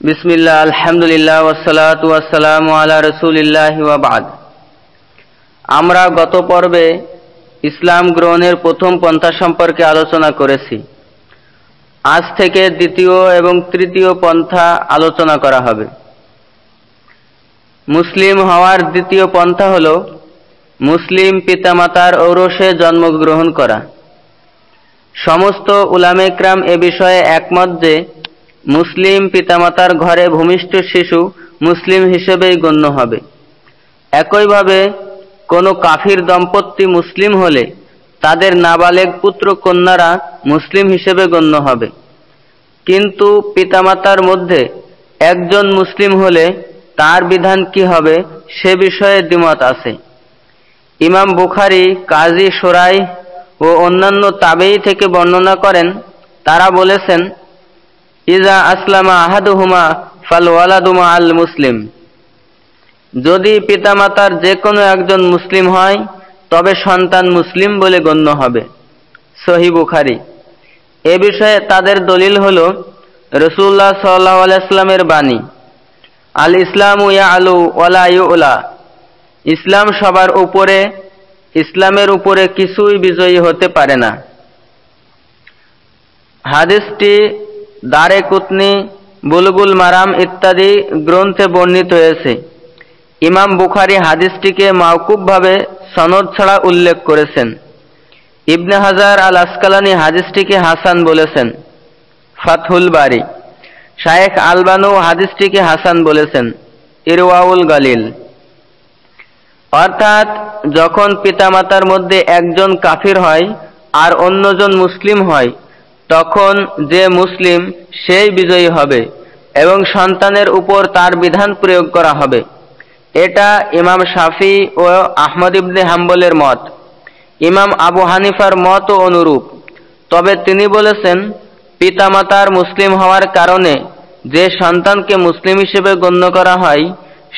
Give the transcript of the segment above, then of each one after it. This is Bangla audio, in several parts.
বিসমিল্লাহ, আলহামদুলিল্লাহ ওয়াসালাতু ওয়াসসালামু আলা রসুলিল্লাহ ওয়াবাদ আমরা গত পর্বে ইসলাম গ্রহণের প্রথম পন্থা সম্পর্কে আলোচনা করেছি। আজ থেকে দ্বিতীয় এবং তৃতীয় পন্থা আলোচনা করা হবে। মুসলিম হওয়ার দ্বিতীয় পন্থা হল মুসলিম পিতামাতার ঔরসে জন্মগ্রহণ করা। সমস্ত উলামেকরাম এ বিষয়ে একমত যে মুসলিম পিতামাতার ঘরে ভূমিষ্ঠ শিশু মুসলিম হিসেবেই গণ্য হবে। একইভাবে কোনো কাফির দম্পতি মুসলিম হলে তাদের নাবালেগ পুত্র কন্যারা মুসলিম হিসেবে গণ্য হবে। কিন্তু পিতামাতার মধ্যে একজন মুসলিম হলে তার বিধান কি হবে সে বিষয়ে দ্বিমত আছে। ইমাম বুখারি, কাজী সোরাই ও অন্যান্য তাবেই থেকে বর্ণনা করেন, তারা বলেছেন ইজা আসলামা আহাদুহুমা ফাল ওয়ালাদুমা আল মুসলিম। যদি পিতামাতার যে কোনো একজন মুসলিম হয়, তবে সন্তান মুসলিম বলে গণ্য হবে। সহি বুখারি। এ বিষয়ে তাদের দলিল হল রসুল্লাহ সাল্লাহ আলাইস্লামের বাণী, আল ইসলাম ইয়া আলু ওলা ইউলা। ইসলাম সবার উপরে, ইসলামের উপরে কিছুই বিজয়ী হতে পারে না। হাদিসটি দারে কুতনি, বুলবুল মারাম ইত্যাদি গ্রন্থে বর্ণিত হয়েছে। ইমাম বুখারি হাদিসটিকে মাওকুবভাবে সনদ ছাড়া উল্লেখ করেছেন। ইবনে হাজার আল আসকালানি হাদিসটিকে হাসান বলেছেন। ফাতহুল বাড়ি শায়েখ আলবানু হাদিসটিকে হাসান বলেছেন। ইরওয়াউল গালিল। অর্থাৎ, যখন পিতামাতার মধ্যে একজন কাফির হয় আর অন্যজন মুসলিম হয় তখন যে মুসলিম, সেই বিজয়ী হবে এবং সন্তানের উপর তার বিধান প্রয়োগ করা হবে। এটা ইমাম শাফি ও আহমদ ইবনে হাম্বলের মত। ইমাম আবু হানিফার মত অনুরূপ। তবে তিনি বলেছেন, পিতামাতার মুসলিম হওয়ার কারণে যে সন্তানকে মুসলিম হিসেবে গণ্য করা হয়,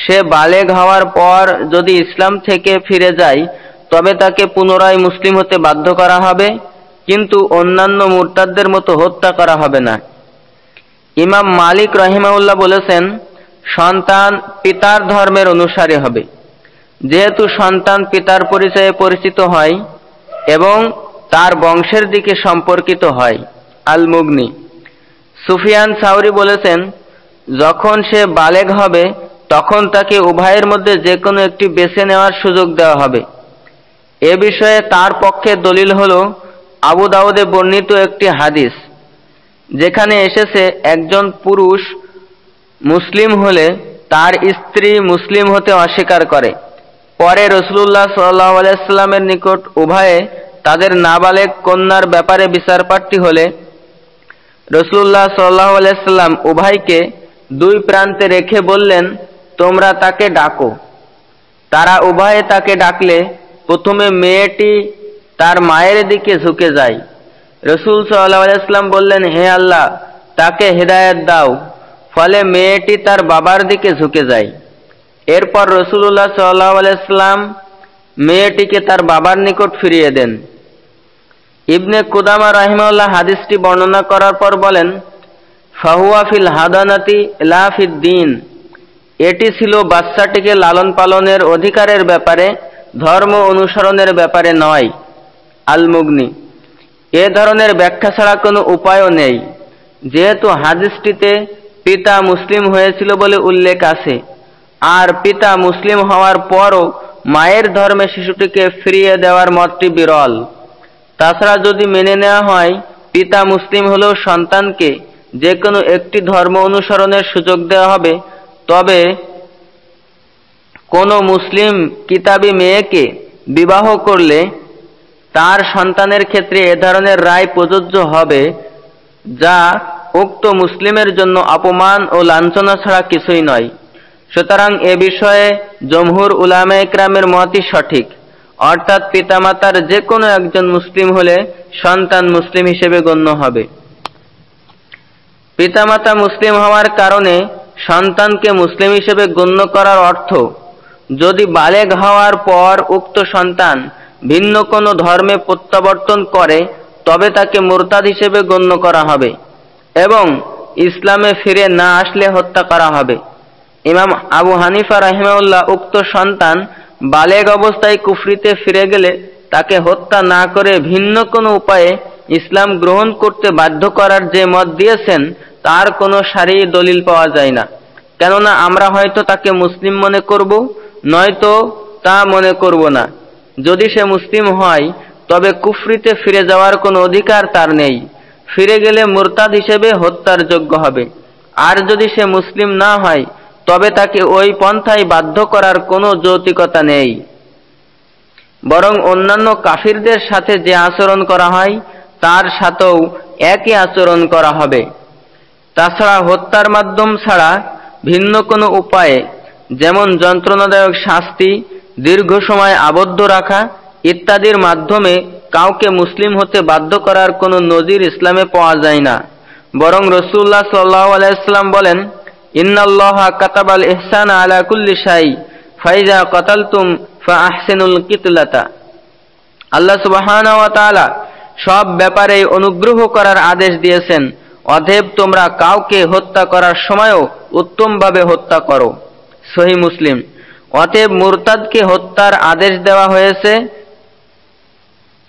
সে বালেগ হওয়ার পর যদি ইসলাম থেকে ফিরে যায়, তবে তাকে পুনরায় মুসলিম হতে বাধ্য করা হবে। কিন্তু অন্যান্য মুরতাদদের মতো হত্যা করা হবে না। ইমাম মালিক রহিমাউল্লাহ বলেছেন, সন্তান পিতার ধর্মের অনুসারী হবে। যেহেতু সন্তান পিতার পরিচয়ে পরিচিত হয় এবং তার বংশের দিকে সম্পর্কিত হয় আল মুগনি সুফিয়ান সাউরি বলেছেন, যখন সে বালেগ হবে, তখন তাকে উভয়ের মধ্যে যে কোনো একটি বেছে নেওয়ার সুযোগ দেওয়া হবে। এ বিষয়ে তার পক্ষে দলিল হল আবু দাউদে বর্ণিত একটি হাদিস, যেখানে এসেছে একজন পুরুষ মুসলিম হলে তার স্ত্রী মুসলিম হতে অস্বীকার করে। পরে রসুল্লাহ সাল্লাহ আলাইস্লামের নিকট উভয়ে তাদের নাবালেক কন্যার ব্যাপারে বিচারপাঠটি হলে রসুল্লাহ সাল্লাহ আলাইস্লাম উভয়কে দুই প্রান্তে রেখে বললেন, তোমরা তাকে ডাকো। তারা উভয়ে তাকে ডাকলে প্রথমে মেয়েটি তার মায়ের দিকে ঝুঁকে যায়। রসুল সাল্লাহ বললেন, হে আল্লাহ, তাকে হেদায়ত দাও। ফলে মেয়েটি তার বাবার দিকে ঝুঁকে যায়। এরপর রসুল্লাহ সাল্লাহ মেয়েটিকে তার বাবার নিকট ফিরিয়ে দেন। ইবনে কুদামা রাহিমাল্লাহ হাদিসটি বর্ণনা করার পর বলেন ফাহুয়াফিল হাদানাতি লাফিদ্দিন এটি ছিল বাচ্চাটিকে লালন পালনের অধিকারের ব্যাপারে, ধর্ম অনুসরণের ব্যাপারে নয়। আলমুগনি। এ ধরনের ব্যাখ্যা ছাড়া কোনো উপায়ও নেই। যেহেতু হাদিসটিতে পিতা মুসলিম হয়েছিল বলে উল্লেখ আছে, আর পিতা মুসলিম হওয়ার পরও মায়ের ধর্মে শিশুটিকে ফিরিয়ে দেওয়ার মতটি বিরল। তাছাড়া যদি মেনে নেওয়া হয়, পিতা মুসলিম হলেও সন্তানকে যে কোনো একটি ধর্ম অনুসরণের সুযোগ দেওয়া হবে, তবে কোনো মুসলিম কিতাবি মেয়েকে বিবাহ করলে তার সন্তানের ক্ষেত্রে এ ধরনের রায় প্রযোজ্য হবে, যা উক্ত মুসলিমের জন্য অপমান ও লাঞ্ছনা ছাড়া কিছুই নয়। সুতরাং এ বিষয়ে জমহুর উলামা ইকরামের মতই সঠিক। অর্থাৎ পিতামাতার যে কোনো একজন মুসলিম হলে সন্তান মুসলিম হিসেবে গণ্য হবে। পিতামাতা মুসলিম হওয়ার কারণে সন্তানকে মুসলিম হিসেবে গণ্য করার অর্থ, যদি বালেগ হওয়ার পর উক্ত সন্তান ভিন্ন কোনো ধর্মে প্রত্যাবর্তন করে, তবে তাকে মোরতাদ হিসেবে গণ্য করা হবে এবং ইসলামে ফিরে না আসলে হত্যা করা হবে। ইমাম আবু হানিফা রাহিমাউল্লাহ উক্ত সন্তান বালেগ অবস্থায় কুফরিতে ফিরে গেলে তাকে হত্যা না করে ভিন্ন কোনো উপায়ে ইসলাম গ্রহণ করতে বাধ্য করার যে মত দিয়েছেন, তার কোনো সারি দলিল পাওয়া যায় না। কেননা আমরা হয়তো তাকে মুসলিম মনে করব, নয়তো তা মনে করব না। যদি সে মুসলিম হয়, তবে কুফরিতে ফিরে যাওয়ার কোনো অধিকার তার নেই। ফিরে গেলে মোরতাদ হিসেবে হত্যার যোগ্য হবে। আর যদি সে মুসলিম না হয়, তবে তাকে ওই পন্থায় বাধ্য করার কোনো যৌতিকতা নেই। বরং অন্যান্য কাফিরদের সাথে যে আচরণ করা হয়, তার সাথেও একই আচরণ করা হবে। তাছাড়া হত্যার মাধ্যম ছাড়া ভিন্ন কোনো উপায়ে, যেমন যন্ত্রণাদায়ক শাস্তি দীর্ঘ সময় আবদ্ধ রাখা ইত্যাদির মাধ্যমে কাউকে মুসলিম হতে বাধ্য করার কোনো নজির ইসলামে পাওয়া যায় না। বরং রসুল্লাহ সাল্লাহ আলাইসাল্লাম বলেন, ইন্নাল্লাহ কাতাবাল ইহসান আলা কুল্লি শাই, ফাইজা কতালতুম ফা আহসেনুল কিতলাতা। আল্লাহ সুবহানাহু ওয়া সব ব্যাপারে অনুগ্রহ করার আদেশ দিয়েছেন অধেব তোমরা কাউকে হত্যা করার সময়ও উত্তমভাবে হত্যা করো। সহি মুসলিম। অতএব মুরতাদকে হত্যার আদেশ দেওয়া হয়েছে।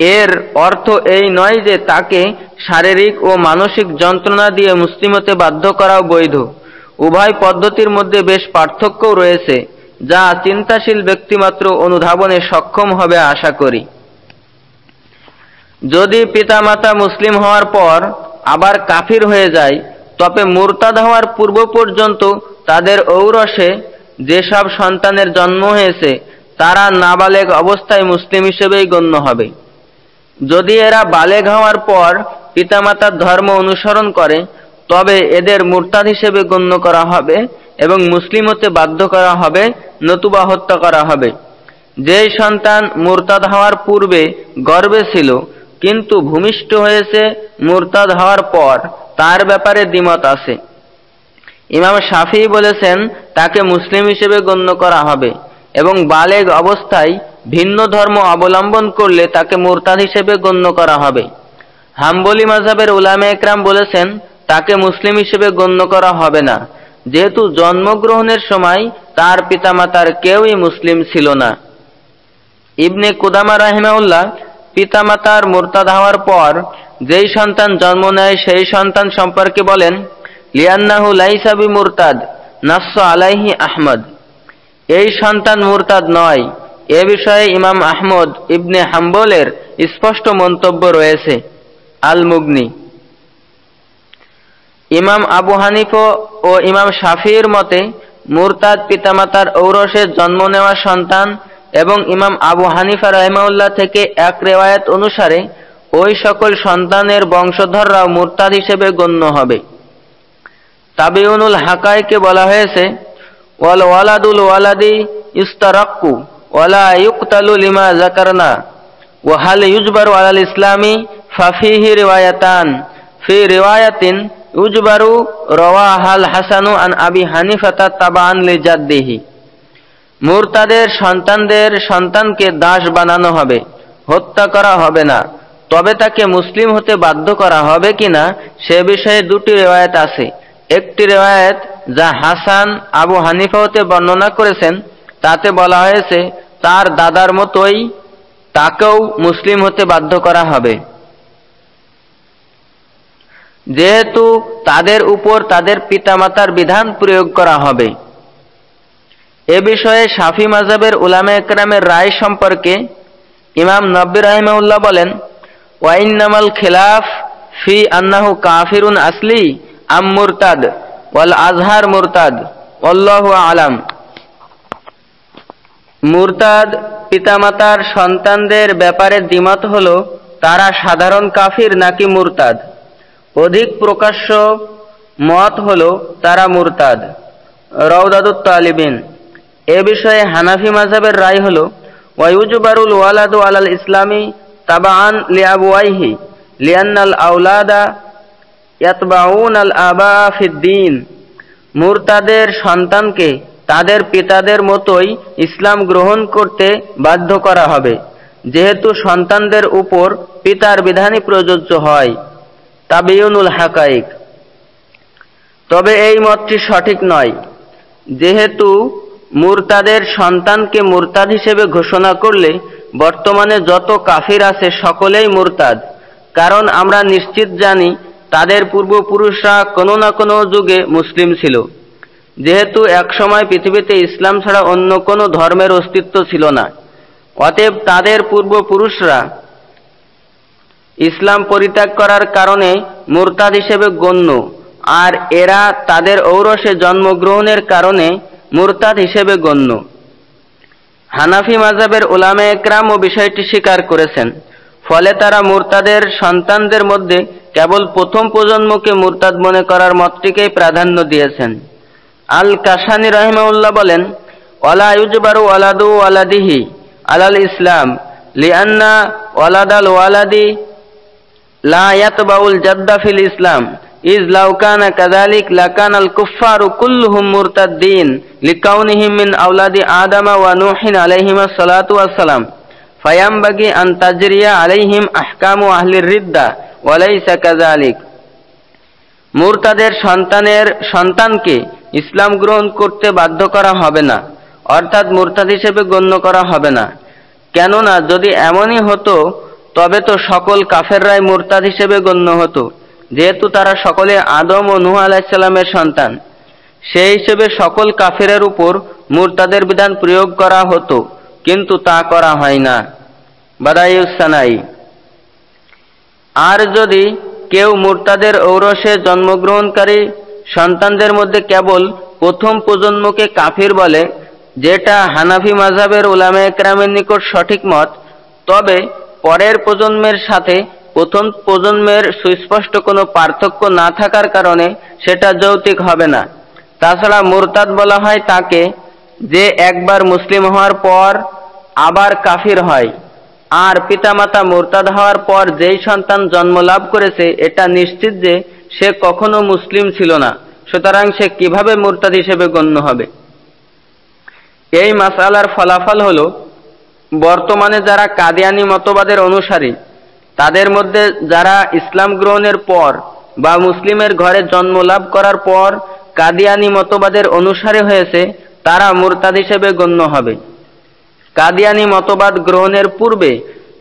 এর অর্থ এই নয় যে তাকে শারীরিক ও মানসিক যন্ত্রণা দিয়ে মুসলিমতে বাধ্য করাও বৈধ। উভয় পদ্ধতির মধ্যে বেশ পার্থক্যও রয়েছে, যা চিন্তাশীল ব্যক্তিমাত্র অনুধাবনে সক্ষম হবে আশা করি। যদি পিতামাতা মুসলিম হওয়ার পর আবার কাফির হয়ে যায়, তবে মুরতাদ হওয়ার পূর্ব পর্যন্ত তাদের ঔরসে যেসব সন্তানের জন্ম হয়েছে, তারা নাবালেগ অবস্থায় মুসলিম হিসেবেই গণ্য হবে। যদি এরা বালেগ হওয়ার পর পিতামাতার ধর্ম অনুসরণ করে, তবে এদের মুরতাদ হিসেবে গণ্য করা হবে এবং মুসলিম হতে বাধ্য করা হবে, নতুবা হত্যা করা হবে। যেই সন্তান মুরতাদ হওয়ার পূর্বে গর্বে ছিল, কিন্তু ভূমিষ্ঠ হয়েছে মুরতাদ হওয়ার পর, তার ব্যাপারে দ্বিমত আছে। ইমাম শাফি বলেছেন, তাকে মুসলিম হিসেবে গণ্য করা হবে এবং বালেগ অবস্থায় ভিন্ন ধর্ম অবলম্বন করলে তাকে মোরতাদ হিসেবে গণ্য করা হবে। হাম্বলি মাঝাবের উলামে একরাম বলেছেন, তাকে মুসলিম হিসেবে গণ্য করা হবে না। যেহেতু জন্মগ্রহণের সময় তার পিতামাতার কেউই মুসলিম ছিল না। ইবনে কুদামা রাহিমাউল্লাহ পিতামাতার মোরতাদ হওয়ার পর যেই সন্তান জন্ম নেয়, সেই সন্তান সম্পর্কে বলেন লিয়ান্নাহু লাইসাবি মুরতাদ নাস আলাইহি আহমদ। এই সন্তান মুরতাদ নয়। এ বিষয়ে ইমাম আহমদ ইবনে হাম্বলের স্পষ্ট মন্তব্য রয়েছে। আল মুগনি ইমাম আবু হানিফ ও ইমাম শাফির মতে, মুরতাদ পিতামাতার ঔরসে জন্ম নেওয়া সন্তান এবং ইমাম আবু হানিফা রহমাউল্লাহ থেকে এক রেওয়ায়ত অনুসারে, ওই সকল সন্তানের বংশধররাও মুরতাদ হিসেবে গণ্য হবে। তাবিউনুল হাকাইকে বলা হয়েছে, ওয়াল ওয়ালাদুল ওয়ালাদি ইস্তারাক্কু, ওয়ালা ইউকতালু লিমা জাকারনা ওয়াহাল ইউজবারু আলাল ইসলামি ফাফিহি রিওয়ায়াতান, ফি রিওয়ায়াতিন ইউজবারু রওয়াহাল হাসানু আন আবি হানিফাতা তাবান লিজাদ্দিহি মুরতাদের সন্তানদের সন্তানকে দাস বানানো হবে, হত্যা করা হবে না। তবে তাকে মুসলিম হতে বাধ্য করা হবে কিনা, সে বিষয়ে দুটি রেওয়ায়ত আছে। একটি রেওয়ায়ত যা হাসান আবু হানিফা হতে বর্ণনা করেছেন, তাতে বলা হয়েছে, তার দাদার মতোই তাকেও মুসলিম হতে বাধ্য করা হবে। যেহেতু তাদের উপর তাদের পিতামাতার বিধান প্রয়োগ করা হবে। এ বিষয়ে শাফি মাজাবের উলামে একরামের রায় সম্পর্কে ইমাম নব্বী রাহিমাউল্লাহ বলেন ওয়াইন্নামাল খিলাফ ফি আন্নাহু কাফিরুন আসলি আম মুরতাদ, ওয়াল আজহার মুরতাদ অল্লাহ আলাম। মুরতাদ পিতামাতার সন্তানদের ব্যাপারে দ্বিমত হল, তারা সাধারণ কাফির নাকি মুরতাদ। অধিক প্রকাশ্য মত হল, তারা মুরতাদ। রৌদাদুত তালিবিন। এ বিষয়ে হানাফি মাঝাবের রায় হল ওয়াইউজবারুল ওয়ালাদু আলাল ইসলামী তাবাআন লিআবুয়াইহি লিয়ান্নাল আউলাদা ইয়াতবাউন আল মুরতাদের সন্তানকে তাদের পিতাদের মতোই ইসলাম গ্রহণ করতে বাধ্য করা হবে। যেহেতু সন্তানদের উপর পিতার বিধানই প্রযোজ্য হয়। তাবিউনুল হাকাইক। তবে এই মতটি সঠিক নয়। যেহেতু মুরতাদের সন্তানকে মুরতাদ হিসেবে ঘোষণা করলে বর্তমানে যত কাফির আছে সকলেই মুরতাদ। কারণ আমরা নিশ্চিত জানি তাদের পূর্বপুরুষরা কোনো না কোনো যুগে মুসলিম ছিল। যেহেতু একসময় পৃথিবীতে ইসলাম ছাড়া অন্য কোনো ধর্মের অস্তিত্ব ছিল না। অতএব তাদের পূর্বপুরুষরা ইসলাম পরিত্যাগ করার কারণে মুরতাদ হিসেবে গণ্য, আর এরা তাদের ঔরসে জন্মগ্রহণের কারণে মুরতাদ হিসেবে গণ্য। হানাফি মাজাবের ওলামে একরাম ও বিষয়টি স্বীকার করেছেন। ফলে তারা মুরতাদের সন্তানদের মধ্যে কেবল প্রথম প্রজন্মকে মুরতাদ মনে করার মতটিকেই প্রাধান্য দিয়েছেন। আল কাসানি রহিমাউল্লাহ বলেন, ওয়ালা ইউজবারু ওয়ালাদু ওয়ালাদিহি আলাল ইসলাম লিআন্না ওয়ালাদাল ওয়ালাদি লা ইয়াতবাউল জাদ্দা ফিল ইসলাম। ইজ লাউ কানা কাযালিক লাকানা আল কুফফারু কুল্লুহুম মুরতাদ্দিন লিকাউনিহিম মিন আওলাদি আদামা ওয়া নূহিন আলাইহিমা সালাতু ওয়াসসালাম ফায়ামবাগি আন তাজরিয়া আলাইহিম আহকামু আহলির রিদ্দা ওয়ালাইসা কাযালিক। মুরতাদের সন্তানের সন্তানকে ইসলাম গ্রহণ করতে বাধ্য করা হবে না, অর্থাৎ মুরতাদ হিসেবে গণ্য করা হবে না। কেননা যদি এমনই হতো, তবে তো সকল কাফেররাই মুরতাদ হিসেবে গণ্য হতো, যেহেতু তারা সকলে আদম ও নুহ আলাহিসাল্লামের সন্তান। সেই হিসেবে সকল কাফেরের উপর মুরতাদের বিধান প্রয়োগ করা হতো, কিন্তু তা করা হয় না। বাদাইউসানাই আর যদি কেউ মুরতাদের ঔরসে জন্মগ্রহণকারী সন্তানদের মধ্যে কেবল প্রথম প্রজন্মকে কাফির বলে, যেটা হানাফি মাঝাবের উলামে একরামের নিকট সঠিক মত, তবে পরের প্রজন্মের সাথে প্রথম প্রজন্মের সুস্পষ্ট কোনো পার্থক্য না থাকার কারণে সেটা যৌতিক হবে না। তাছাড়া মুরতাদ বলা হয় তাকে যে একবার মুসলিম হওয়ার পর আবার কাফির হয়। আর পিতামাতা মোরতাদ হওয়ার পর যেই সন্তান জন্ম লাভ করেছে, এটা নিশ্চিত যে সে কখনো মুসলিম ছিল না। সুতরাং সে কীভাবে মোরতাদ হিসেবে গণ্য হবে? এই মাসালার ফলাফল হল, বর্তমানে যারা কাদিয়ানি মতবাদের অনুসারী, তাদের মধ্যে যারা ইসলাম গ্রহণের পর বা মুসলিমের ঘরে জন্ম লাভ করার পর কাদিয়ানি মতবাদের অনুসারী হয়েছে, তারা মুরতাদ হিসেবে গণ্য হবে। কাদিয়ানি মতবাদ গ্রহণের পূর্বে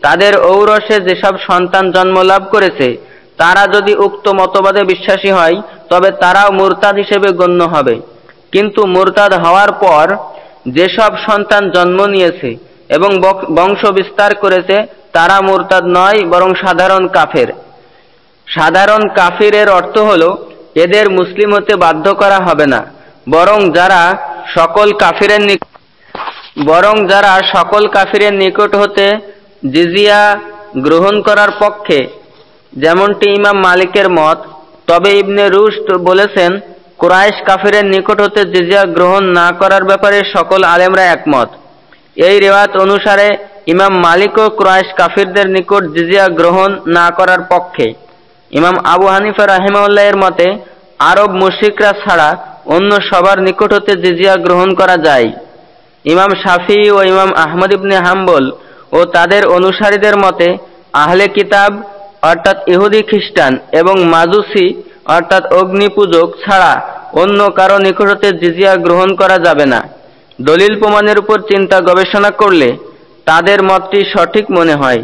তাদের ঔরসে যেসব সন্তান জন্ম লাভ করেছে, তারা যদি উক্ত মতবাদে বিশ্বাসী হয়, তবে তারাও মুরতাদ হিসেবে গণ্য হবে। কিন্তু মুরতাদ হওয়ার পর যেসব সন্তান জন্ম নিয়েছে এবং বংশ বিস্তার করেছে, তারা মুরতাদ নয়, বরং সাধারণ কাফের। সাধারণ কাফিরের অর্থ হল, এদের মুসলিম হতে বাধ্য করা হবে না, বরং যারা সকল কাফিরের বরং যারা সকল কাফিরের নিকট হতে জিজিয়া গ্রহণ করার পক্ষে, যেমনটি ইমাম মালিকের মত, তবে ইবনে রুস্ট বলেছেন কোরআশ কাফিরের নিকট হতে জিজিয়া গ্রহণ না করার ব্যাপারে সকল আলেমরা একমত। এই রেওয়াত অনুসারে ইমাম মালিকও ক্রয়েশ কাফিরদের নিকট জিজিয়া গ্রহণ না করার পক্ষে। ইমাম আবু হানিফা রাহিমাউল্লাহ এর মতে, আরব মুশিকরা ছাড়া অন্য সবার নিকট হতে জিজিয়া গ্রহণ করা যায়। ইমাম শাফি ও ইমাম আহমদ ইবনে হাম্বল ও তাদের অনুসারীদের মতে, আহলে কিতাব অর্থাৎ ইহুদি খ্রিস্টান এবং মাজুসি অর্থাৎ অগ্নি পূজক ছাড়া অন্য কারও নিকটতে জিজিয়া গ্রহণ করা যাবে না। দলিল প্রমাণের উপর চিন্তা গবেষণা করলে তাদের মতটি সঠিক মনে হয়।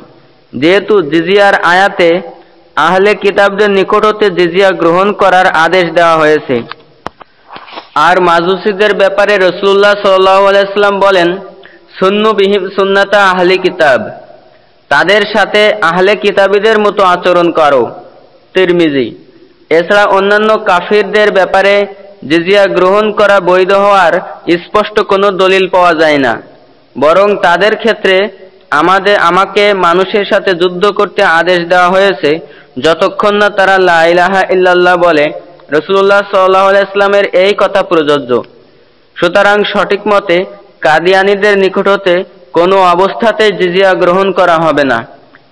যেহেতু জিজিয়ার আয়াতে আহলে কিতাবদের নিকটতে জিজিয়া গ্রহণ করার আদেশ দেওয়া হয়েছে। আর মাজুসিদের ব্যাপারে রসুল্লাহ সাল্লাম বলেন, সুন্নু বিহিম সুন্নাতা আহলে কিতাব। তাদের সাথে আহলে কিতাবীদের মতো আচরণ করো। তিরমিজি। এছাড়া অন্যান্য কাফিরদের ব্যাপারে জিজিয়া গ্রহণ করা বৈধ হওয়ার স্পষ্ট কোনো দলিল পাওয়া যায় না। বরং তাদের ক্ষেত্রে আমাদের আমাকে মানুষের সাথে যুদ্ধ করতে আদেশ দেওয়া হয়েছে, যতক্ষণ না তারা লাইলাহা ইল্লাল্লাহ বলে। রসুল্লাহ সাল্লাহ ইসলামের এই কথা প্রযোজ্য। সুতরাং সঠিক মতে কাদিয়ানিদের নিকট হতে কোনো অবস্থাতেই জিজিয়া গ্রহণ করা হবে না।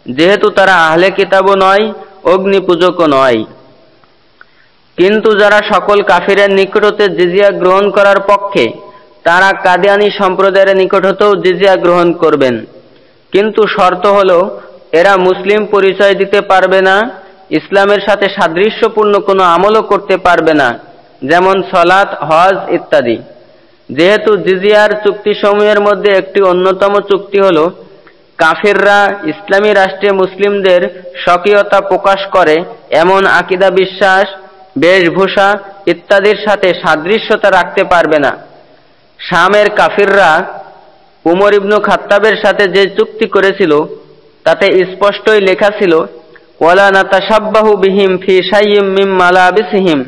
যেহেতু তারা আহলে কিতাবও নয় অগ্নি পূজকও নয়। কিন্তু যারা সকল কাফিরের নিকট হতে জিজিয়া গ্রহণ করার পক্ষে, তারা কাদিয়ানি সম্প্রদায়ের নিকট হতেও জিজিয়া গ্রহণ করবেন। কিন্তু শর্ত হল, এরা মুসলিম পরিচয় দিতে পারবে না ইসলামের সাথে সাদৃশ্যপূর্ণ কোনো আমলও করতে পারবে না, যেমন সলাত হজ ইত্যাদি। যেহেতু জিজিয়ার চুক্তিসমূহের মধ্যে একটি অন্যতম চুক্তি হল, কাফিররা ইসলামী রাষ্ট্রে মুসলিমদের স্বকীয়তা প্রকাশ করে, এমন আকিদা বিশ্বাস, বেশভূষা ইত্যাদির সাথে সাদৃশ্যতা রাখতে পারবে না। শামের কাফিররা উমর ইবনু খাত্তাবের সাথে যে চুক্তি করেছিল, তাতে স্পষ্টই লেখা ছিল ওয়ালা নাতাসাব্বাহু বিহিম ফি শাইয়্যিম মিম মালাবিসিহিম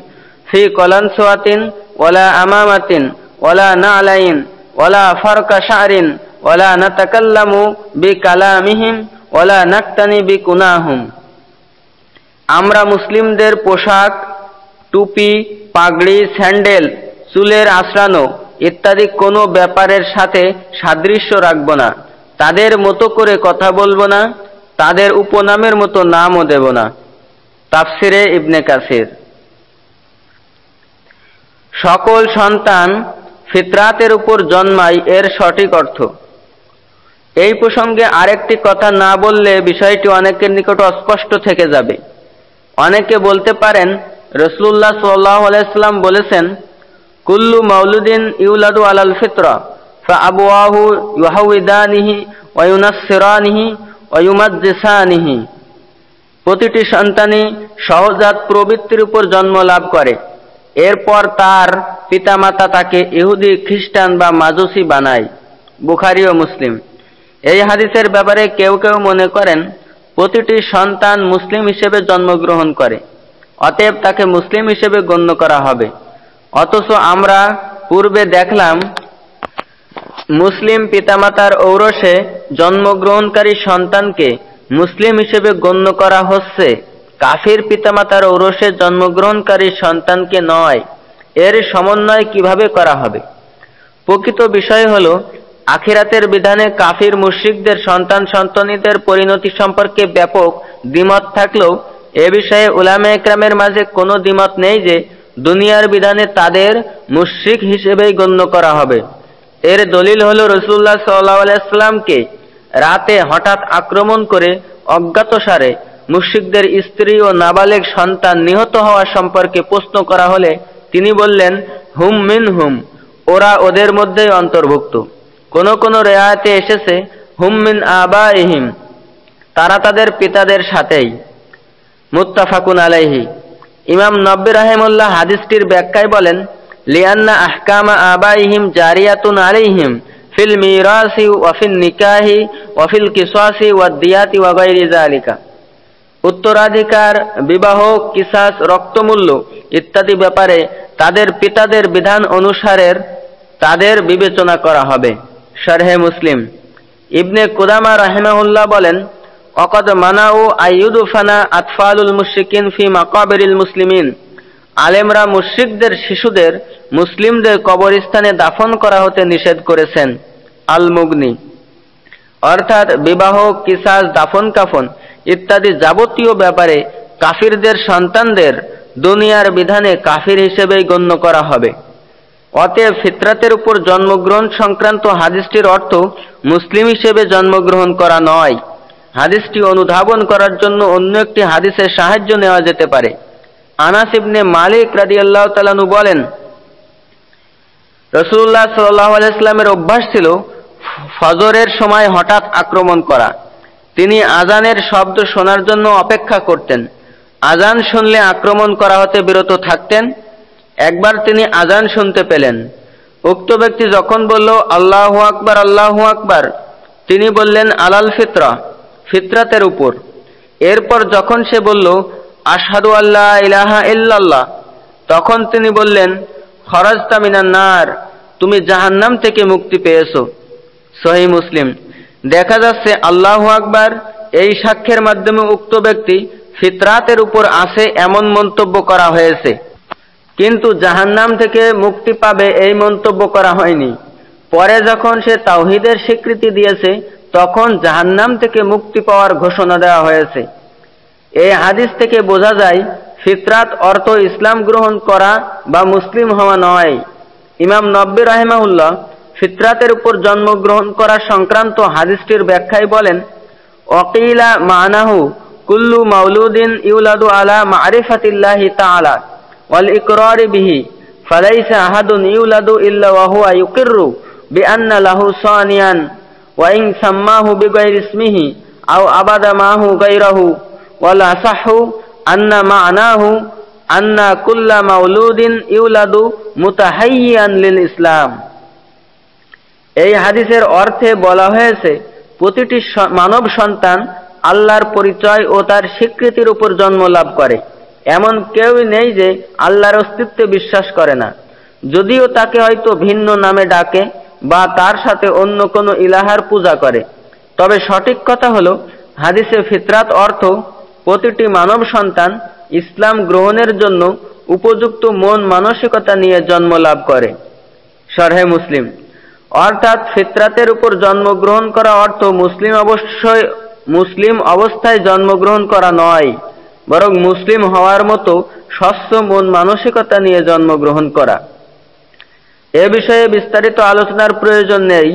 ফি কলানসওয়াতিন ওয়ালা আমামাতিন ওয়ালা নালাইন ওয়ালা ফারকা শা'রিন ওয়ালা নাতাকাল্লামু বিকালামিহিম ওয়ালা নাক্তানি বিকুনাহুম। আমরা মুসলিমদের পোশাক, টুপি, পাগড়ি, স্যান্ডেল, চুলের আশ্রানো ইত্যাদি কোনো ব্যাপারের সাথে সাদৃশ্য রাখব না। তাদের মতো করে কথা বলব না। তাদের উপনামের মতো নামও দেব না। তাফসিরে ইবনে কাসির। সকল সন্তান ফিতরাতের উপর জন্মায় এর সঠিক অর্থ। এই প্রসঙ্গে আরেকটি কথা না বললে বিষয়টি অনেকের নিকট অস্পষ্ট থেকে যাবে। অনেকে বলতে পারেন রসুল্লাহ সাল্লাহ বলেছেন, কুল্লু মাউলুদ্দিন ইউলাদু আলাল ফিতরা ফাআবুয়াহু ইউহাউইদানিহি ওয়ায়ুনাসসিরানিহি ওয়ায়ুমাজ্জিসানিহি প্রতিটি সন্তানই সহজাত প্রবৃত্তির উপর জন্ম লাভ করে। এরপর তার পিতামাতা তাকে ইহুদি, খ্রিস্টান বা মাজুসি বানায়, বুখারি ও মুসলিম। এই হাদিসের ব্যাপারে কেউ কেউ মনে করেন, প্রতিটি সন্তান মুসলিম হিসেবে জন্মগ্রহণ করে, অতএব তাকে মুসলিম হিসেবে গণ্য করা হবে। অথচ আমরা পূর্বে দেখলাম মুসলিম পিতামাতার ঔরসে জন্মগ্রহণকারী সন্তানকে মুসলিম হিসেবে গণ্য করা হচ্ছে। কাফির পিতামাতার ঔরসে জন্মগ্রহণকারী সন্তানকে নয়। এর সমন্বয় কীভাবে করা হবে? প্রকৃত বিষয় হল, আখিরাতের বিধানে কাফির মুশ্রিকদের সন্তান সন্তনীদের পরিণতি সম্পর্কে ব্যাপক দ্বিমত থাকলেও, এ বিষয়ে উলামে একরামের মাঝে কোনো দ্বিমত নেই যে, দুনিয়ার বিধানে তাদের মুশ্রিক হিসেবেই গণ্য করা হবে। এর দলিল হল রসুল্লাহ সাল্লাহ আলাইস্লামকে রাতে হঠাৎ আক্রমণ করে অজ্ঞাতসারে মুশ্রিকদের স্ত্রী ও নাবালেগ সন্তান নিহত হওয়া সম্পর্কে প্রশ্ন করা হলে তিনি বললেন, হুম মিন হুম, ওরা ওদের মধ্যেই অন্তর্ভুক্ত। কোন কোন রেয়াতে এসেছে, হুম মিন আবা ইহিম তারা তাদের পিতাদের সাথেই। মুত্তাফাকুন আলাইহি। ইমাম নব্বী রাহেমুল্লাহ হাদিসটির ব্যাখ্যায় বলেন লিয়ান্না আহকামা আবাইহিম জারিয়াতুন আলাইহিম ফিল মিরাসি ওয়াফিল নিকাহি ওয়াফিল কিসাসি ওয়াদিয়াতি ওয়াগাইরি জালিকা উত্তরাধিকার, বিবাহ, কিসাস, রক্তমূল্য ইত্যাদি ব্যাপারে তাদের পিতাদের বিধান অনুসারের তাদের বিবেচনা করা হবে। শারহে মুসলিম। ইবনে কুদামা রাহেমাহুল্লাহ বলেন, অকদ মানাউ আইয়ুদুফানা আতফালুল মুশরিকিন ফি মাকাবিরিল মুসলিমিন। আলেমরা মুশ্রিকদের শিশুদের মুসলিমদের কবরস্থানে দাফন করা হতে নিষেধ করেছেন আল মুগনি অর্থাৎ বিবাহ, কিসাস দাফন কাফন ইত্যাদি যাবতীয় ব্যাপারে কাফিরদের সন্তানদের দুনিয়ার বিধানে কাফির হিসেবেই গণ্য করা হবে। অতএব ফিতরাতের উপর জন্মগ্রহণ সংক্রান্ত হাদিসটির অর্থ মুসলিম হিসেবে জন্মগ্রহণ করা নয়। হাদিসটি অনুধাবন করার জন্য অন্য একটি হাদিসের সাহায্য নেওয়া যেতে পারে। আনাস ইবনে মালিক আল্লাহ তালানু বলেন রসুল্লাহ সাল্লাহ আলাইস্লামের অভ্যাস ছিল ফজরের সময় হঠাৎ আক্রমণ করা। তিনি আজানের শব্দ শোনার জন্য অপেক্ষা করতেন। আজান শুনলে আক্রমণ করা হতে বিরত থাকতেন। একবার তিনি আজান শুনতে পেলেন। উক্ত ব্যক্তি যখন বলল, আল্লাহ আকবার আল্লাহ আকবার, তিনি বললেন, আলাল ফিতরা, ফিতরাতের উপর। এরপর যখন সে বলল, আশহাদু আল্লাহ ইলাহা ইল্লাল্লাহ, তখন তিনি বললেন খরাজ তামিনার নার। তুমি জাহান্নাম থেকে মুক্তি পেয়েছ। সহি মুসলিম। দেখা যাচ্ছে আল্লাহ আকবার এই সাক্ষ্যের মাধ্যমে উক্ত ব্যক্তি ফিতরাতের উপর আসে এমন মন্তব্য করা হয়েছে। কিন্তু জাহান্নাম থেকে মুক্তি পাবে এই মন্তব্য করা হয়নি। পরে যখন সে তাওহিদের স্বীকৃতি দিয়েছে, তখন জাহান্নাম থেকে মুক্তি পাওয়ার ঘোষণা দেওয়া হয়েছে। এই হাদিস থেকে বোঝা যায় ফিতরাত অর্থ ইসলাম গ্রহণ করা বা মুসলিম হওয়া নয়। ইমাম নব্বী রাহেমাউল্লাহ ফিতরাতের উপর জন্মগ্রহণ করা সংক্রান্ত হাদিসটির ব্যাখ্যায় বলেন অকিলা মানাহু কুল্লু মাউলুদিন ইউলাদু আলা মারিফাতিল্লাহি তাআলা ওয়াল ইকরারি বিহি, ফালাইসা আহাদুন ইউলাদু ইল্লা ওয়া হুয়া ইউকিররু বিআন্না লাহু সানিয়ান ওয়া ইন সাম্মাহু বিগাইরি ইসমিহি আও আবাদা মাহু গায়রাহু ওয়ালা সাহু আন্না মা আনাহু আন্না কুল্লা ইউলাদু ইসলাম। এই হাদিসের অর্থে বলা হয়েছে, প্রতিটি মানব সন্তান আল্লাহর পরিচয় ও তার স্বীকৃতির উপর জন্ম লাভ করে। এমন কেউই নেই যে আল্লাহর অস্তিত্বে বিশ্বাস করে না। যদিও তাকে হয়তো ভিন্ন নামে ডাকে বা তার সাথে অন্য কোনো ইলাহার পূজা করে। তবে সঠিক কথা হলো, হাদিসে ফিতরাত অর্থ প্রতিটি মানব সন্তান ইসলাম গ্রহণের জন্য উপযুক্ত মন মানসিকতা নিয়ে জন্ম লাভ করে। সরহে মুসলিম। অর্থাৎ ফিতরাতের উপর জন্মগ্রহণ করা অর্থ মুসলিম অবশ্যই মুসলিম অবস্থায় জন্মগ্রহণ করা নয়, বরং মুসলিম হওয়ার মতো স্বচ্ছ মন মানসিকতা নিয়ে জন্মগ্রহণ করা। এ বিষয়ে বিস্তারিত আলোচনার প্রয়োজন নেই,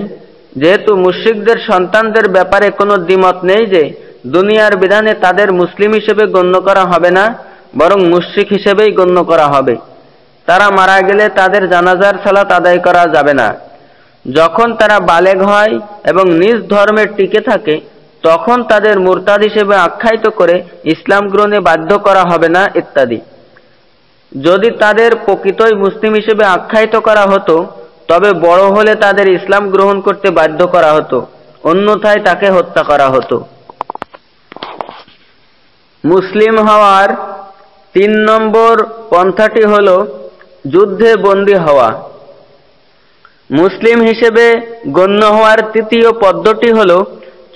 যেহেতু মুশ্রিকদের সন্তানদের ব্যাপারে কোনো দ্বিমত নেই যে দুনিয়ার বিধানে তাদের মুসলিম হিসেবে গণ্য করা হবে না, বরং মুশ্রিক হিসেবেই গণ্য করা হবে। তারা মারা গেলে তাদের জানাজার সালাত আদায় করা যাবে না। যখন তারা বালেগ হয় এবং নিজ ধর্মের টিকে থাকে, তখন তাদের মুরতাদ হিসেবে আখ্যায়িত করে ইসলাম গ্রহণে বাধ্য করা হবে না, ইত্যাদি। যদি তাদের প্রকৃতই মুসলিম হিসেবে আখ্যায়িত করা হতো, তবে বড় হলে তাদের ইসলাম গ্রহণ করতে বাধ্য করা হতো, অন্যথায় তাকে হত্যা করা হতো। মুসলিম হওয়ার তিন নম্বর পন্থাটি হল যুদ্ধে বন্দী হওয়া। মুসলিম হিসেবে গণ্য হওয়ার তৃতীয় পদ্ধতি হল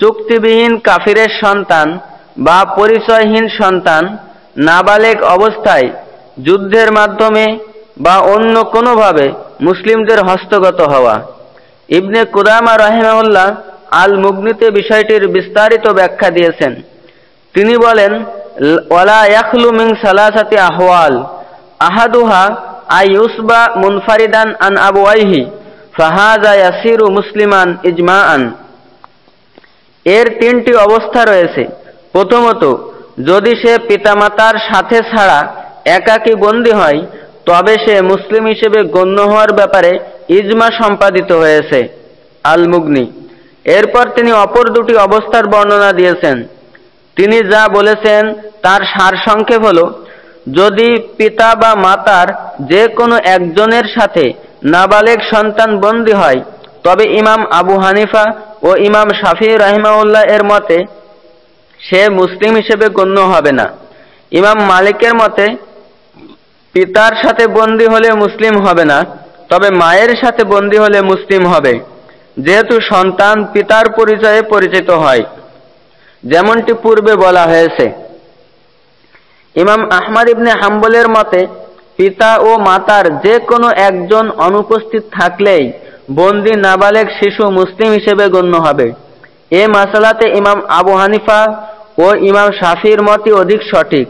চুক্তিবিহীন কাফিরের সন্তান বা পরিচয়হীন সন্তান নাবালেক অবস্থায় যুদ্ধের মাধ্যমে বা অন্য কোনোভাবে মুসলিমদের হস্তগত হওয়া। ইবনে কুদামা রাহিমাউল্লাহ আল মুগনিতে বিষয়টির বিস্তারিত ব্যাখ্যা দিয়েছেন। তিনি বলেন, ওয়ালা ইয়াখলু মিন আহওয়াল। আহাদুহা আই ইউসবা মুনফারিদান আন আবওয়াইহি ফাহাজা ইয়াসিরু মুসলিমান ইজমাআন। এর তিনটি অবস্থা রয়েছে। প্রথমত, যদি সে পিতামাতার সাথে ছাড়া একাকী বন্দী হয়, তবে সে মুসলিম হিসেবে গণ্য হওয়ার ব্যাপারে ইজমা সম্পাদিত হয়েছে। আল মুগনি এরপর তিনি অপর দুটি অবস্থার বর্ণনা দিয়েছেন। তিনি যা বলেছেন তার সার সংক্ষেপ হল, যদি পিতা বা মাতার যে কোনো একজনের সাথে নাবালেক সন্তান বন্দী হয়, তবে ইমাম আবু হানিফা ও ইমাম শাফি রাহিমাউল্লাহ এর মতে সে মুসলিম হিসেবে গণ্য হবে না। ইমাম মালিকের মতে, পিতার সাথে বন্দী হলে মুসলিম হবে না, তবে মায়ের সাথে বন্দী হলে মুসলিম হবে। যেহেতু সন্তান পিতার পরিচয়ে পরিচিত হয়। যেমনটি পূর্বে বলা হয়েছে। ইমাম আহমদ ইবনে হাম্বলের মতে, পিতা ও মাতার যে কোনো একজন অনুপস্থিত থাকলেই বন্দি নাবালেক শিশু মুসলিম হিসেবে গণ্য হবে। এ মাসালাতে ইমাম আবু হানিফা ও ইমাম শাফির মতই অধিক সঠিক।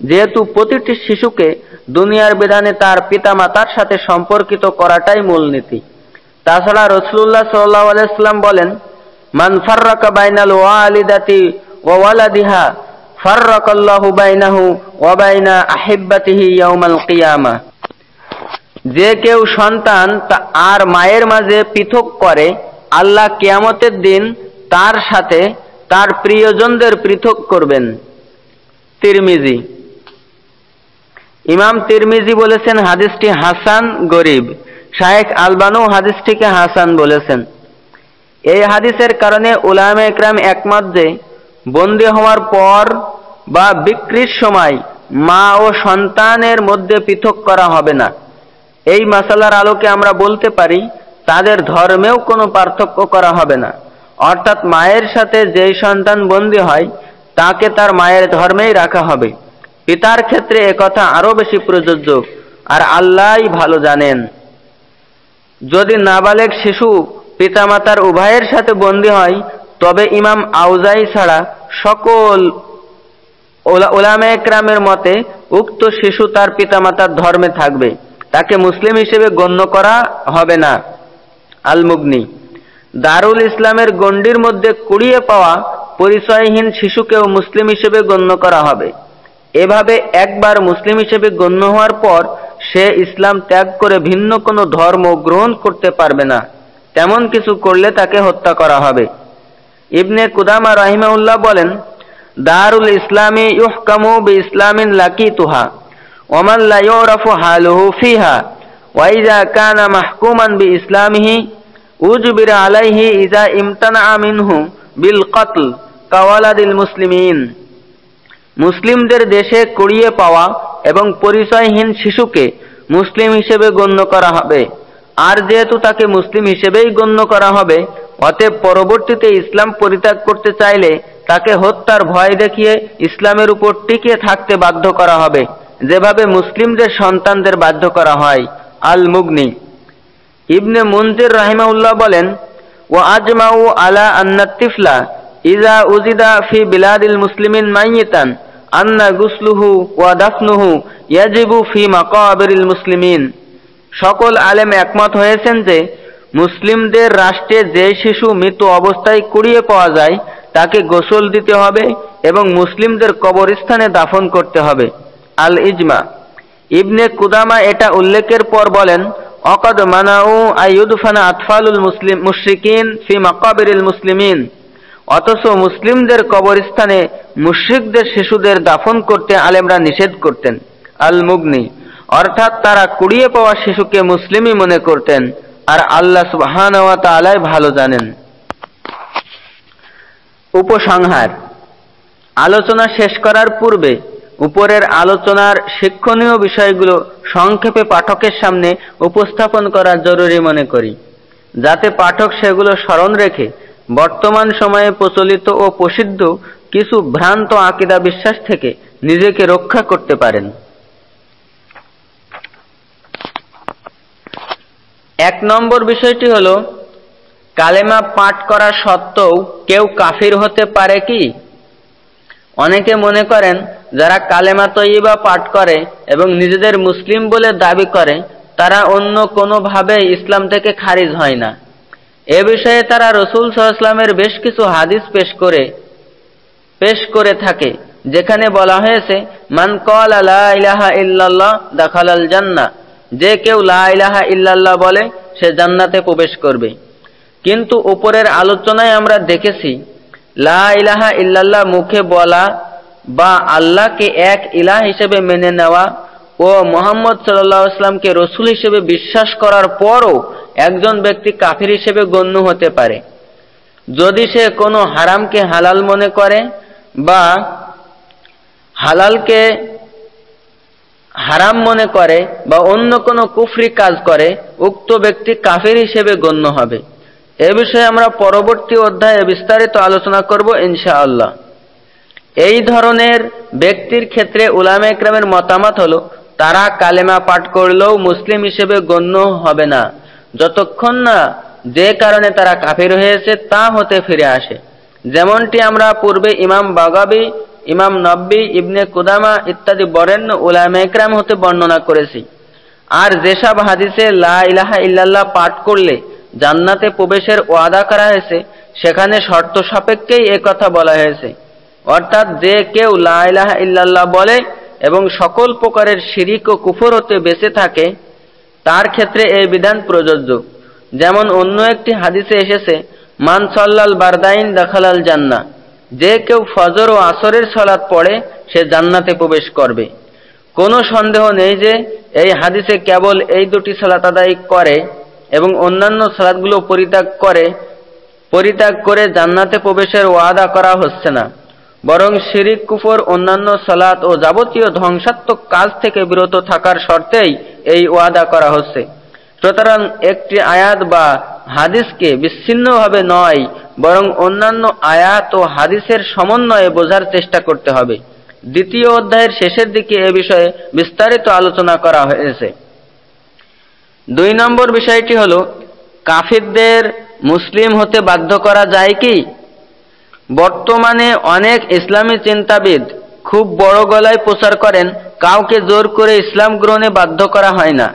যেহেতু প্রতিটি শিশুকে দুনিয়ার বিধানে তার পিতা মাতার সাথে সম্পর্কিত করাটাই মূলনীতি। তাছাড়া রসুল্লাহ সাল্লাহ আলাইসাল্লাম বলেন মান ফার্রাকা বাইনাল ওয়ালিদাতি ওয়ালাদিহা ফার্রাকাল্লাহু বাইনাহু ওয়া বাইনা আহিব্বাতিহি ইয়াউমাল কিয়ামা। যে কেউ সন্তান আর মায়ের মাঝে পৃথক করে, আল্লাহ কিয়ামতের দিন তার সাথে তার প্রিয়জনদের পৃথক করবেন। তিরমিজি। ইমাম তিরমিজি বলেছেন, হাদিসটি হাসান গরিব। শায়েখ আলবানু হাদিসটিকে হাসান বলেছেন। এই হাদিসের কারণে উলামে একরাম একমত যে, বন্দী হওয়ার পর বা বিক্রির সময় মা ও সন্তানের মধ্যে পৃথক করা হবে না। এই মাসালার আলোকে আমরা বলতে পারি, তাদের ধর্মেও কোনো পার্থক্য করা হবে না। অর্থাৎ মায়ের সাথে যেই সন্তান বন্দী হয়, তাকে তার মায়ের ধর্মেই রাখা হবে। পিতার ক্ষেত্রে একথা আরও বেশি প্রযোজ্য আর আল্লাহই ভালো জানেন। যদি নাবালেক শিশু পিতামাতার উভয়ের সাথে বন্দী হয়, তবে ইমাম আউজাই ছাড়া সকল ওলামে একরামের মতে উক্ত শিশু তার পিতামাতার ধর্মে থাকবে। তাকে মুসলিম হিসেবে গণ্য করা হবে না। আলমুগ্নি। দারুল ইসলামের গণ্ডির মধ্যে কুড়িয়ে পাওয়া পরিচয়হীন শিশুকেও মুসলিম হিসেবে গণ্য করা হবে। এভাবে একবার মুসলিম হিসেবে গণ্য হওয়ার পর সে ইসলাম ত্যাগ করে ভিন্ন কোনো ধর্ম গ্রহণ করতে পারবে না। তেমন কিছু করলে তাকে হত্যা করা হবে। ইবনে কুদামা রাহিমাউল্লাহ বলেন, দারুল ইসলামী ইউহকামু বি ইসলামিন লাকি তুহা ওমান লা ইউরাফু হালুহু ফিহা ওয়াইজা কানা মাহকুমান বি ইসলামিহি উজবির আলাইহি ইজা ইমতানা মিনহু বিল কতল কাওয়ালাদিল মুসলিমিন। মুসলিমদের দেশে কুড়িয়ে পাওয়া এবং পরিচয়হীন শিশুকে মুসলিম হিসেবে গণ্য করা হবে। আর যেহেতু তাকে মুসলিম হিসেবেই গণ্য করা হবে, অতএব পরবর্তীতে ইসলাম পরিত্যাগ করতে চাইলে তাকে হত্যার ভয় দেখিয়ে ইসলামের উপর টিকে থাকতে বাধ্য করা হবে। যেভাবে মুসলিমদের সন্তানদের বাধ্য করা হয়। আল মুগনি ইবনে মুনজির রাহিমাউল্লাহ বলেন ও আজমাউ আলা আন্নাতিফলা ইজা উজিদা ফি বিলাদিল মুসলিমিন মাইয়িতান, আন্না গুসলুহু ওয়া দাফনুহু ইয়াজিবু ফি মাকাবিরিল মুসলিমিন। সকল আলেম একমত হয়েছেন যে, মুসলিমদের রাষ্ট্রে যে শিশু মৃত অবস্থায় কুড়িয়ে পাওয়া যায়, তাকে গোসল দিতে হবে এবং মুসলিমদের কবরস্থানে দাফন করতে হবে। আল ইজমা ইবনে কুদামা এটা উল্লেখের পর বলেন, অকদ মানাউ আইয়ুদফানা আতফালুল মুসলিম, মুশরিকিন ফি মাকাবিরিল মুসলিমিন। অথচ মুসলিমদের কবরস্থানে মুশ্রিকদের শিশুদের দাফন করতে আলেমরা নিষেধ করতেন। আল মুগনি অর্থাৎ তারা কুড়িয়ে পাওয়া শিশুকে মুসলিমই মনে করতেন, আর আল্লাহ সুবহান তালাই ভালো জানেন। উপসংহার। আলোচনা শেষ করার পূর্বে উপরের আলোচনার শিক্ষণীয় বিষয়গুলো সংক্ষেপে পাঠকের সামনে উপস্থাপন করা জরুরি মনে করি, যাতে পাঠক সেগুলো স্মরণ রেখে বর্তমান সময়ে প্রচলিত ও প্রসিদ্ধ কিছু ভ্রান্ত আকিদা বিশ্বাস থেকে নিজেকে রক্ষা করতে পারেন। এক নম্বর বিষয়টি হল, কালেমা পাঠ করা সত্ত্বেও কেউ কাফির হতে পারে কি? অনেকে মনে করেন, যারা কালেমা তৈবা পাঠ করে এবং নিজেদের মুসলিম বলে দাবি করে, তারা অন্য কোনোভাবে ইসলাম থেকে খারিজ হয় না। এ বিষয়ে তারা রসুল সাল্লামের বেশ কিছু হাদিস পেশ করে পেশ করে থাকে, যেখানে বলা হয়েছে, মান কল আলা ইলাহা ইল্লাল্লাহ দাখালাল জান্না যে কেউ লা ইলাহা ইল্লাল্লাহ বলে, সে জান্নাতে প্রবেশ করবে। কিন্তু উপরের আলোচনায় আমরা দেখেছি, লা ইলাহা ইল্লাল্লাহ মুখে বলা বা আল্লাহকে এক ইলাহ হিসেবে মেনে নেওয়া ও মোহাম্মদ সাল্লাহ রসুল হিসেবে বিশ্বাস করার পরও একজন ব্যক্তি কাফির হিসেবে গণ্য হতে পারে। যদি সে কোনো হারামকে হালাল মনে করে বা হালালকে হারাম মনে করে বা অন্য কোনো কুফরি কাজ করে, উক্ত ব্যক্তি কাফির হিসেবে গণ্য হবে। এ বিষয়ে আমরা পরবর্তী অধ্যায়ে বিস্তারিত আলোচনা করব ইনশাআল্লাহ। এই ধরনের ব্যক্তির ক্ষেত্রে উলামে একরামের মতামত হলো, তারা কালেমা পাঠ করলেও মুসলিম হিসেবে গণ্য হবে না। যতক্ষণ না যে কারণে তারা কাফির হয়েছে, তা হতে ফিরে আসে। যেমনটি আমরা পূর্বে ইমাম বাগাবি ইমাম নব্বী, ইবনে কুদামা ইত্যাদি বরেণ্য উলামে একরাম হতে বর্ণনা করেছি। আর যেসব হাদিসে লা ইলাহা ইল্লাল্লাহ পাঠ করলে জান্নাতে প্রবেশের ওয়াদা করা হয়েছে, সেখানে শর্ত সাপেক্ষেই কথা বলা হয়েছে। অর্থাৎ যে কেউ লা ইলাহা ইল্লাল্লাহ বলে এবং সকল প্রকারের শিরিক ও কুফর হতে বেঁচে থাকে, তার ক্ষেত্রে এই বিধান প্রযোজ্য। যেমন অন্য একটি হাদিসে এসেছে, মান সল্লাল বারদাইন দাখালাল জান্না যে কেউ ফজর ও আসরের সলাৎ পড়ে, সে জান্নাতে প্রবেশ করবে। কোনো সন্দেহ নেই যে এই হাদিসে কেবল এই দুটি সালাত আদায় করে এবং অন্যান্য সালাদগুলো পরিত্যাগ করে পরিত্যাগ করে জান্নাতে প্রবেশের ওয়াদা করা হচ্ছে না। বরং শিরিক, কুফর, অন্যান্য সালাত ও যাবতীয় ধ্বংসাত্মক কাজ থেকে বিরত থাকার শর্তেই এই ওয়াদা করা হচ্ছে। সুতরাং একটি আয়াত বা হাদিসকে বিচ্ছিন্নভাবে নয়, বরং অন্যান্য আয়াত ও হাদিসের সমন্বয়ে বোঝার চেষ্টা করতে হবে। দ্বিতীয় অধ্যায়ের শেষের দিকে এ বিষয়ে বিস্তারিত আলোচনা করা হয়েছে। দুই নম্বর বিষয়টি হল, কাফিরদের মুসলিম হতে বাধ্য করা যায় কি? বর্তমানে অনেক ইসলামী চিন্তাবিদ খুব বড় গলায় প্রচার করেন, কাউকে জোর করে ইসলাম গ্রহণে বাধ্য করা হয় না।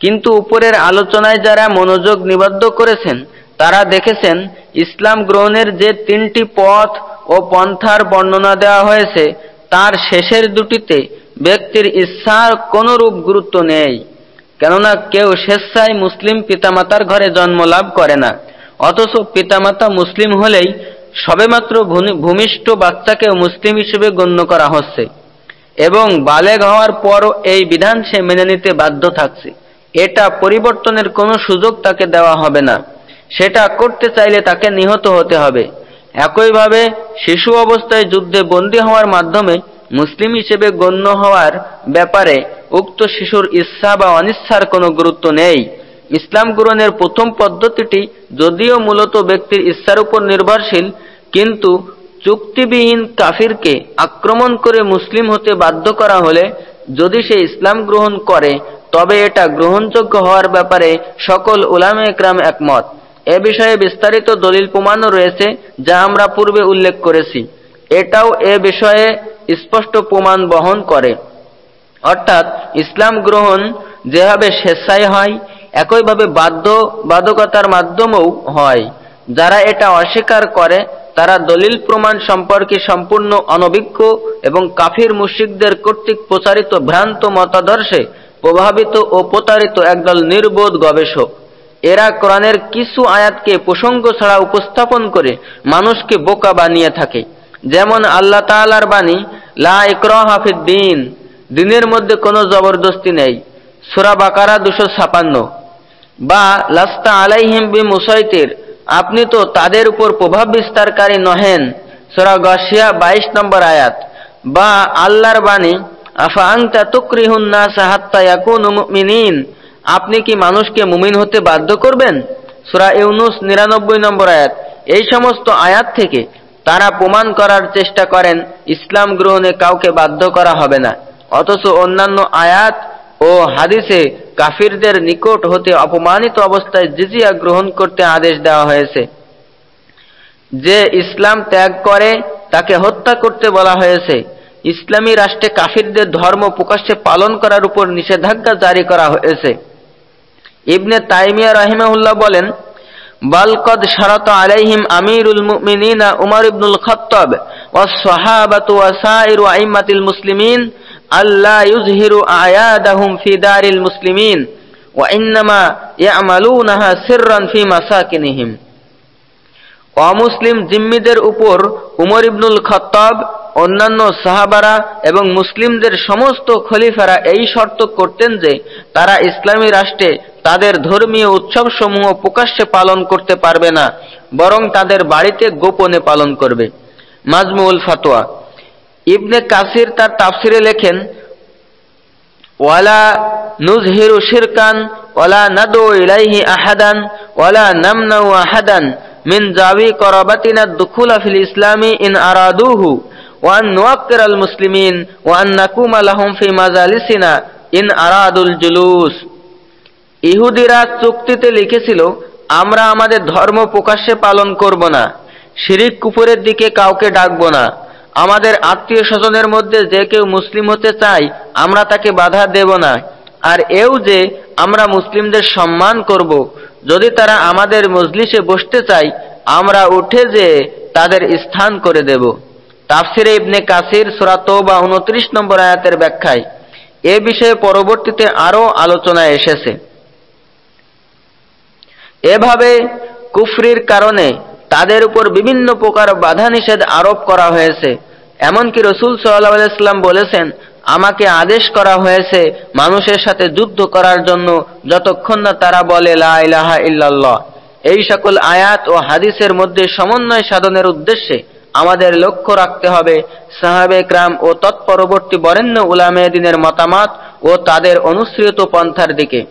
কিন্তু উপরের আলোচনায় যারা মনোযোগ নিবদ্ধ করেছেন, তারা দেখেছেন ইসলাম গ্রহণের যে তিনটি পথ ও পন্থার বর্ণনা দেওয়া হয়েছে, তার শেষের দুটিতে ব্যক্তির ইচ্ছার কোনরূপ গুরুত্ব নেই। কেননা কেউ স্বেচ্ছায় মুসলিম পিতামাতার ঘরে জন্ম লাভ করে না। অথচ পিতামাতা মুসলিম হলেই সবেমাত্র ভূমিষ্ঠ বাচ্চাকে মুসলিম হিসেবে গণ্য করা হচ্ছে। এবং বালেগ হওয়ার পরও এই বিধান সে মেনে নিতে বাধ্য থাকছে। এটা পরিবর্তনের কোনো সুযোগ তাকে দেওয়া হবে না। সেটা করতে চাইলে তাকে নিহত হতে হবে। একইভাবে শিশু অবস্থায় যুদ্ধে বন্দী হওয়ার মাধ্যমে মুসলিম হিসেবে গণ্য হওয়ার ব্যাপারে উক্ত শিশুর ইচ্ছা বা অনিচ্ছার কোনো গুরুত্ব নেই। ইসলাম গ্রহণের প্রথম পদ্ধতিটি যদিও মূলত ব্যক্তির ইচ্ছার উপর নির্ভরশীল, কিন্তু চুক্তিবিহীন কাফিরকে আক্রমণ করে মুসলিম হতে বাধ্য করা হলে যদি সে ইসলাম গ্রহণ করে তবে এটা গ্রহণযোগ্য হওয়ার ব্যাপারে সকল উলামে একরাম একমত। এ বিষয়ে বিস্তারিত দলিল প্রমাণও রয়েছে, যা আমরা পূর্বে উল্লেখ করেছি। এটাও এ বিষয়ে স্পষ্ট প্রমাণ বহন করে। অর্থাৎ, ইসলাম গ্রহণ যেভাবে স্বেচ্ছায় হয়, একইভাবে বাধ্য, বাধকতার মাধ্যমেও হয়। যারা এটা অস্বীকার করে, তারা দলিল প্রমাণ সম্পর্কে সম্পূর্ণ অনভিজ্ঞ এবং কাফির মুশিকদের কর্তৃক প্রচারিত ভ্রান্ত মতাদর্শে প্রভাবিত ও প্রতারিত একদল নির্বোধ গবেষক। এরা কোরআনের কিছু আয়াতকে প্রসঙ্গ ছাড়া উপস্থাপন করে মানুষকে বোকা বানিয়ে থাকে। যেমন আল্লাহ তালার বাণী, লা হাফিদ দিন, দিনের মধ্যে কোনো জবরদস্তি নেই। সুরা বাকারা দুশো ছাপান্ন। বা, লাস্তা আলাইহিম বি মুসাইতির আপনি তো তাদের উপর প্রভাব বিস্তারকারী নহেন। সোরা গসিয়া বাইশ নম্বর আয়াত। বা, আল্লাহর বাণী আপনি কি মানুষকে মুমিন হতে বাধ্য করবেন? সুরা ইউনুস নিরানব্বই নম্বর আয়াত। এই সমস্ত আয়াত থেকে তারা প্রমাণ করার চেষ্টা করেন, ইসলাম গ্রহণে কাউকে বাধ্য করা হবে না। অথচ অন্যান্য আয়াত ও হাদিসে কাফিরদের নিকট হতে অপমানিত অবস্থায় জিজিয়া গ্রহণ করতে আদেশ দেওয়া হয়েছে। যে ইসলাম ত্যাগ করে, তাকে হত্যা করতে বলা হয়েছে। ইসলামী রাষ্ট্রে কাফিরদের ধর্ম প্রকাশ্যে পালন করার উপর নিষেধাজ্ঞা জারি করা হয়েছে। ইবনে তাইমিয়া রাহিমাহুল্লাহ বলেন বালকদ শরত আলাইহিম আমিরুল মুমিনিনা উমর ইবনুল খাত্তাব ওয়াস সাহাবাতু ওয়া সাইরু আইম্মাতিল মুসলিমিন আল্লাহ ইউজহিরু আয়াদাহুম ফি দারিল মুসলিমিন ওয়া ইন্নামা ইয়ামালুনাহা সিররান ফি মাসাকিনিহিম। অমুসলিম জিম্মিদের উপর উমর ইবনুল খত্তাব, অন্যান্য সাহাবারা এবং মুসলিমদের সমস্ত খলিফারা এই শর্ত করতেন যে তারা ইসলামী রাষ্ট্রে তাদের ধর্মীয় উৎসবসমূহ প্রকাশ্যে পালন করতে পারবে না, বরং তাদের বাড়িতে গোপনে পালন করবে। মাজমুল ফাতোয়া। ইবনে কাসির তার তাফসিরে লেখেন, ওয়ালা নুজহিরু শিরকান, ওয়ালা নাদু ইলাইহি আহাদান, ওয়ালা নামনাউ আহাদান মিন জাবি করাবাতিনা দুখুলা ফিল ইসলামি ইন আরাদুহু ওয়ান নুয়াক্কির আল মুসলিমিন ওয়ান নাকুমা লাহুম ফি মাজালিসিনা ইন আরাদুল জুলুস। ইহুদিরা চুক্তিতে লিখেছিল, আমরা আমাদের ধর্ম প্রকাশ্যে পালন করব না, শিরিক কুপুরের দিকে কাউকে ডাকব না। আমাদের আত্মীয় স্বজনের মধ্যে যে কেউ মুসলিম হতে চায়, আমরা তাকে বাধা দেব না। আর এও যে আমরা মুসলিমদের সম্মান করব যদি তারা আমাদের মজলিসে বসতে চায়, আমরা উঠে যে তাদের স্থান করে দেব। তাফসিরে ইবনে কাসির সুরাত বা উনত্রিশ নম্বর আয়াতের ব্যাখ্যায় এ বিষয়ে পরবর্তীতে আরও আলোচনা এসেছে। এভাবে কুফরির কারণে তাদের উপর বিভিন্ন প্রকার বাধা নিষেধ আরোপ করা হয়েছে। এমনকি রসুল সাল্লাহাম বলেছেন আমাকে আদেশ করা হয়েছে মানুষের সাথে যুদ্ধ করার জন্য যতক্ষণ না তারা বলে লাহা ইল্লাল্লাহ। এই সকল আয়াত ও হাদিসের মধ্যে সমন্বয় সাধনের উদ্দেশ্যে আমাদের লক্ষ্য রাখতে হবে। সাহাবে ক্রাম ও তৎপরবর্তী বরেণ্য উলামে দিনের মতামত ও তাদের অনুসৃত পন্থার দিকে।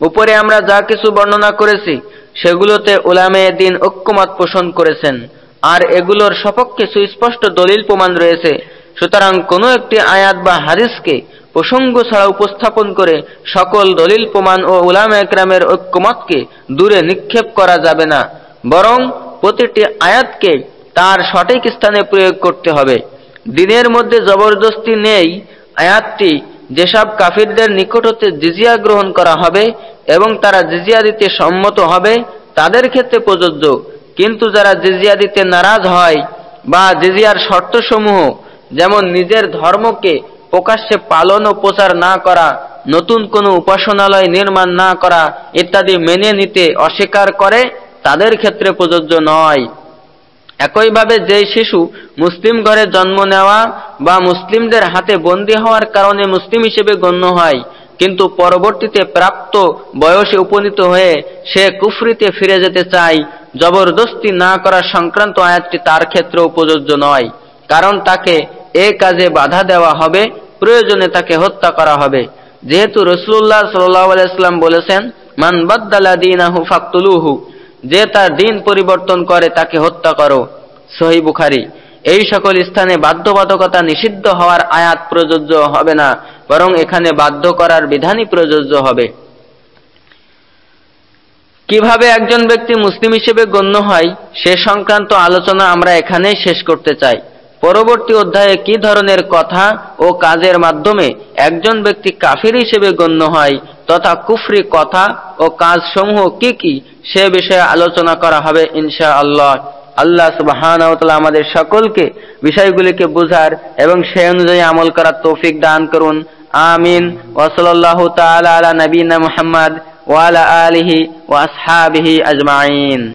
উপরে আমরা যা কিছু বর্ণনা করেছি, সেগুলোতে উলামে দিন ঐক্যমত পোষণ করেছেন। আর এগুলোর সপক্ষে সুস্পষ্ট দলিল প্রমাণ রয়েছে। সুতরাং কোনো একটি আয়াত বা হাদিসকে প্রসঙ্গ ছাড়া উপস্থাপন করে সকল দলিল প্রমাণ ও উলাম একরামের ঐক্যমতকে দূরে নিক্ষেপ করা যাবে না, বরং প্রতিটি আয়াতকে তার সঠিক স্থানে প্রয়োগ করতে হবে। দিনের মধ্যে জবরদস্তি নেই আয়াতটি, যেসব কাফিরদের নিকট হতে জিজিয়া গ্রহণ করা হবে এবং তারা জিজিয়া দিতে সম্মত হবে, তাদের ক্ষেত্রে প্রযোজ্য। কিন্তু যারা জিজিয়া দিতে নারাজ হয় বা জিজিয়ার শর্তসমূহ যেমন নিজের ধর্মকে প্রকাশ্যে পালন ও প্রচার না করা, নতুন কোনো উপাসনালয় নির্মাণ না করা ইত্যাদি মেনে নিতে অস্বীকার করে, তাদের ক্ষেত্রে প্রযোজ্য নয়। একইভাবে যেই শিশু মুসলিম ঘরে জন্ম নেওয়া বা মুসলিমদের হাতে বন্দী হওয়ার কারণে মুসলিম হিসেবে গণ্য হয়, কিন্তু পরবর্তীতে প্রাপ্ত বয়সে উপনীত হয়ে সে কুফরিতে ফিরে যেতে চায়, জবরদস্তি না করা সংক্রান্ত আয়াতটি তার ক্ষেত্রেও প্রযোজ্য নয়, কারণ তাকে এ কাজে বাধা দেওয়া হবে, প্রয়োজনে তাকে হত্যা করা হবে। যেহেতু রসুল্লাহ সাল্লাম বলেছেন, মান বদ্দালা দিনাহু ফাকতুলুহু যে তার দিন পরিবর্তন করে তাকে হত্যা করো। সহি বুখারি। এই সকল স্থানে বাধ্যবাধকতা নিষিদ্ধ হওয়ার আয়াত প্রযোজ্য হবে না, বরং এখানে বাধ্য করার বিধানই প্রযোজ্য হবে। কীভাবে একজন ব্যক্তি মুসলিম হিসেবে গণ্য হয়, সে সংক্রান্ত আলোচনা আমরা এখানেই শেষ করতে চাই। পরবর্তী অধ্যায়ে কি ধরনের কথা ও কাজের মাধ্যমে একজন ব্যক্তি কাফির হিসেবে গণ্য হয় তথা কুফরি কথা ও কাজ সমূহ কি কি সে বিষয়ে আলোচনা করা হবে ইনশা আল্লাহ আল্লাহ সুবাহান আমাদের সকলকে বিষয়গুলিকে বুঝার এবং সে অনুযায়ী আমল করার তৌফিক দান করুন। আমিন। ওসলাল্লাহ তালা আলা নবীনা মুহাম্মদ ওয়ালা আলিহি ওয়াসহাবিহি আজমাইন।